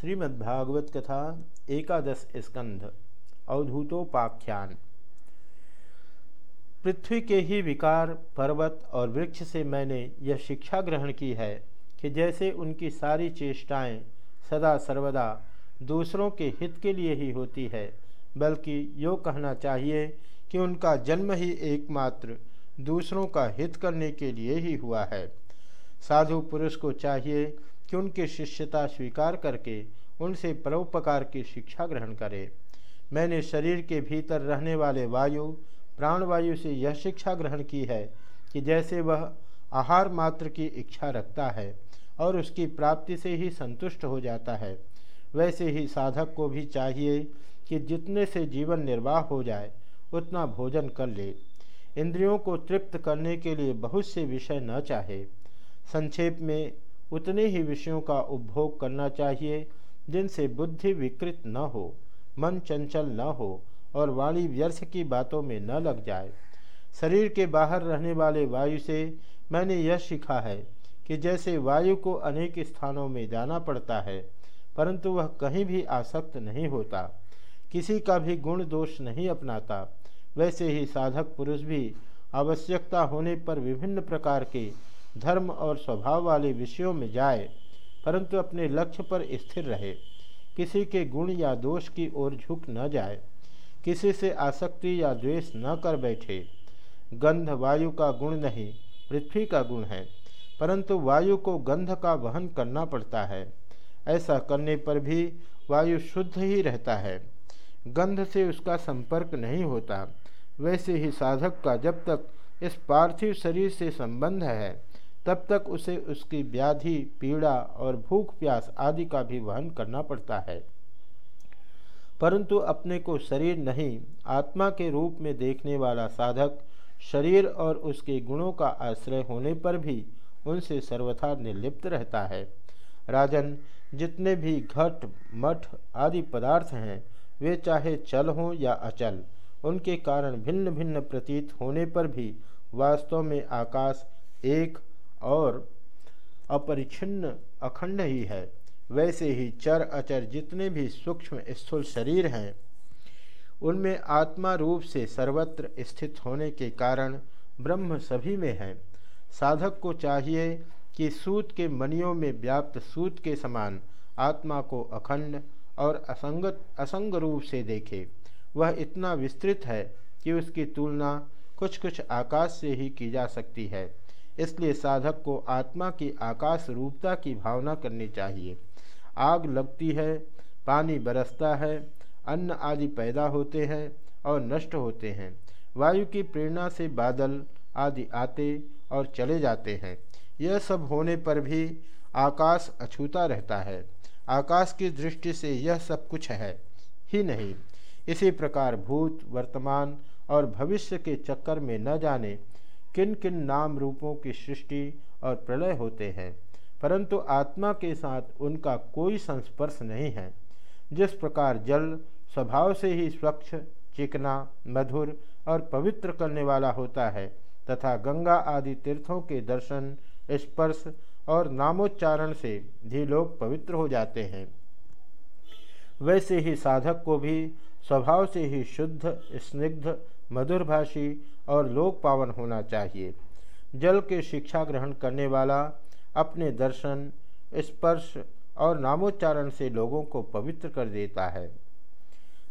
श्रीमद्भागवत कथा, एकादश स्कंध, अवधूतोपाख्यान। पृथ्वी के ही विकार, पर्वत और वृक्ष से मैंने यह शिक्षा ग्रहण की है कि जैसे उनकी सारी चेष्टाएँ सदा सर्वदा दूसरों के हित के लिए ही होती है, बल्कि यो कहना चाहिए कि उनका जन्म ही एकमात्र दूसरों का हित करने के लिए ही हुआ है। साधु पुरुष को चाहिए कि उनकी शिष्यता स्वीकार करके उनसे परोपकार की शिक्षा ग्रहण करें। मैंने शरीर के भीतर रहने वाले वायु, प्राणवायु से यह शिक्षा ग्रहण की है कि जैसे वह आहार मात्र की इच्छा रखता है और उसकी प्राप्ति से ही संतुष्ट हो जाता है, वैसे ही साधक को भी चाहिए कि जितने से जीवन निर्वाह हो जाए, उतना भोजन कर ले। इंद्रियों को तृप्त करने के लिए बहुत से विषय न चाहे। संक्षेप में उतने ही विषयों का उपभोग करना चाहिए, जिनसे बुद्धि विकृत न हो, मन चंचल न हो और वाणी व्यर्थ की बातों में न लग जाए। शरीर के बाहर रहने वाले वायु से मैंने यह सीखा है कि जैसे वायु को अनेक स्थानों में जाना पड़ता है, परंतु वह कहीं भी आसक्त नहीं होता, किसी का भी गुण दोष नहीं अपनाता, वैसे ही साधक पुरुष भी आवश्यकता होने पर विभिन्न प्रकार के धर्म और स्वभाव वाले विषयों में जाए, परंतु अपने लक्ष्य पर स्थिर रहे। किसी के गुण या दोष की ओर झुक न जाए। किसी से आसक्ति या द्वेष न कर बैठे। गंध वायु का गुण नहीं, पृथ्वी का गुण है, परंतु वायु को गंध का वहन करना पड़ता है। ऐसा करने पर भी वायु शुद्ध ही रहता है। गंध से उसका संपर्क नहीं होता। वैसे ही साधक का जब तक इस पार्थिव शरीर से संबंध है तब तक उसे उसकी व्याधि, पीड़ा और भूख, प्यास आदि का भी वहन करना पड़ता है। परंतु अपने को शरीर नहीं, आत्मा के रूप में देखने वाला साधक शरीर और उसके गुणों का आश्रय होने पर भी उनसे सर्वथा निर्लिप्त रहता है। राजन, जितने भी घट, मठ आदि पदार्थ हैं, वे चाहे चल हों या अचल, उनके कारण भिन्न भिन्न प्रतीत होने पर भी वास्तव में आकाश एक और अपरिछिन्न अखंड ही है। वैसे ही चर अचर जितने भी सूक्ष्म स्थूल शरीर हैं, उनमें आत्मा रूप से सर्वत्र स्थित होने के कारण ब्रह्म सभी में है। साधक को चाहिए कि सूत के मनियों में व्याप्त सूत के समान आत्मा को अखंड और असंगत, असंग रूप से देखे। वह इतना विस्तृत है कि उसकी तुलना कुछ कुछ आकाश से ही की जा सकती है। इसलिए साधक को आत्मा की आकाश रूपता की भावना करनी चाहिए। आग लगती है, पानी बरसता है, अन्न आदि पैदा होते हैं और नष्ट होते हैं। वायु की प्रेरणा से बादल आदि आते और चले जाते हैं। यह सब होने पर भी आकाश अछूता रहता है। आकाश की दृष्टि से यह सब कुछ है ही नहीं। इसी प्रकार भूत, वर्तमान और भविष्य के चक्कर में न जाने किन किन नाम रूपों की सृष्टि और प्रलय होते हैं, परंतु आत्मा के साथ उनका कोई संस्पर्श नहीं है। जिस प्रकार जल स्वभाव से ही स्वच्छ, चिकना, मधुर और पवित्र करने वाला होता है, तथा गंगा आदि तीर्थों के दर्शन, स्पर्श और नामोच्चारण से भी लोग पवित्र हो जाते हैं। वैसे ही साधक को भी स्वभाव से ही शुद्ध, स्निग्ध मधुरभाषी और लोक पावन होना चाहिए। जल के शिक्षा ग्रहण करने वाला, अपने दर्शन, स्पर्श और नामोच्चारण से लोगों को पवित्र कर देता है।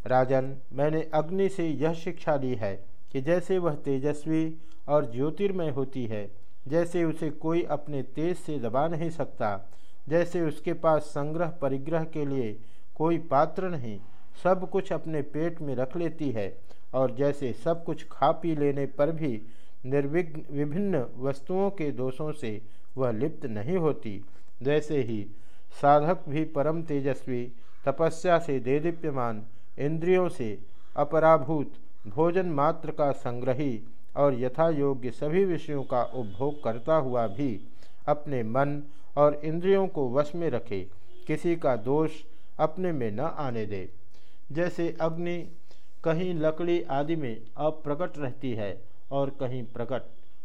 राजन, मैंने अग्नि से यह शिक्षा ली है कि जैसे वह तेजस्वी और ज्योतिर्मय होती है, जैसे उसे कोई अपने तेज से दबा नहीं सकता, जैसे उसके पास संग्रह परिग्रह के लिए कोई पात्र नहीं सब कुछ अपने पेट में रख लेती है और जैसे सब कुछ खा पी लेने पर भी निर्विघ्न, विभिन्न वस्तुओं के दोषों से वह लिप्त नहीं होती। वैसे ही साधक भी परम तेजस्वी, तपस्या से देदीप्यमान, इंद्रियों से अपराभूत, भोजन मात्र का संग्रही और यथा योग्य सभी विषयों का उपभोग करता हुआ भी अपने मन और इंद्रियों को वश में रखे, किसी का दोष अपने में न आने दे। जैसे अग्नि कहीं लकड़ी आदि में अप्रकट रहती है और कहीं प्रकट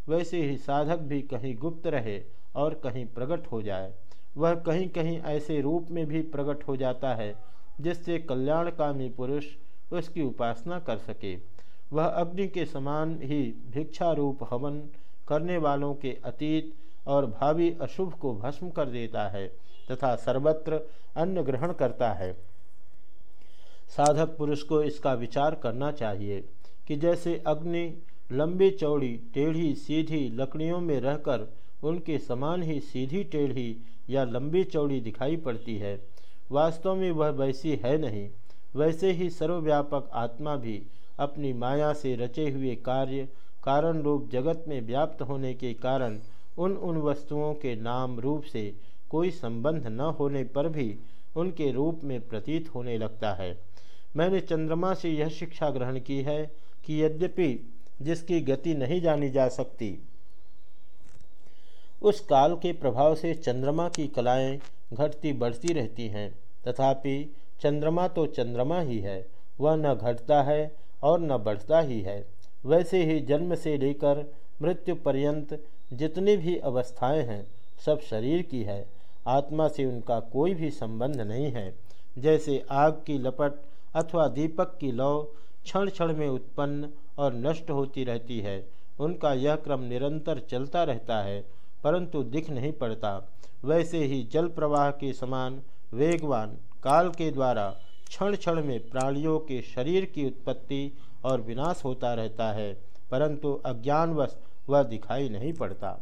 वैसे ही साधक भी कहीं गुप्त रहे और कहीं प्रकट हो जाए। वह कहीं कहीं ऐसे रूप में भी प्रकट हो जाता है, जिससे कल्याणकामी पुरुष उसकी उपासना कर सके। वह अग्नि के समान ही भिक्षा रूप हवन करने वालों के अतीत और भावी अशुभ को भस्म कर देता है तथा सर्वत्र अन्न ग्रहण करता है। साधक पुरुष को इसका विचार करना चाहिए कि जैसे अग्नि, लंबी चौड़ी, टेढ़ी, सीधी लकड़ियों में रहकर उनके समान ही सीधी टेढ़ी या लंबी चौड़ी दिखाई पड़ती है। वास्तव में वह वैसी है नहीं। वैसे ही सर्वव्यापक आत्मा भी अपनी माया से रचे हुए कार्य, कारण रूप जगत में व्याप्त होने के कारण उन उन वस्तुओं के नाम रूप से कोई संबंध न होने पर भी उनके रूप में प्रतीत होने लगता है। मैंने चंद्रमा से यह शिक्षा ग्रहण की है कि यद्यपि जिसकी गति नहीं जानी जा सकती, उस काल के प्रभाव से चंद्रमा की कलाएँ घटती बढ़ती रहती हैं। तथापि चंद्रमा तो चंद्रमा ही है, वह न घटता है और न बढ़ता ही है। वैसे ही जन्म से लेकर मृत्यु पर्यंत जितनी भी अवस्थाएँ हैं, सब शरीर की है। आत्मा से उनका कोई भी संबंध नहीं है। जैसे आग की लपट अथवा दीपक की लौ क्षण क्षण में उत्पन्न और नष्ट होती रहती है। उनका यह क्रम निरंतर चलता रहता है, परंतु दिख नहीं पड़ता। वैसे ही जल प्रवाह के समान वेगवान काल के द्वारा क्षण क्षण में प्राणियों के शरीर की उत्पत्ति और विनाश होता रहता है, परंतु अज्ञानवश वह दिखाई नहीं पड़ता।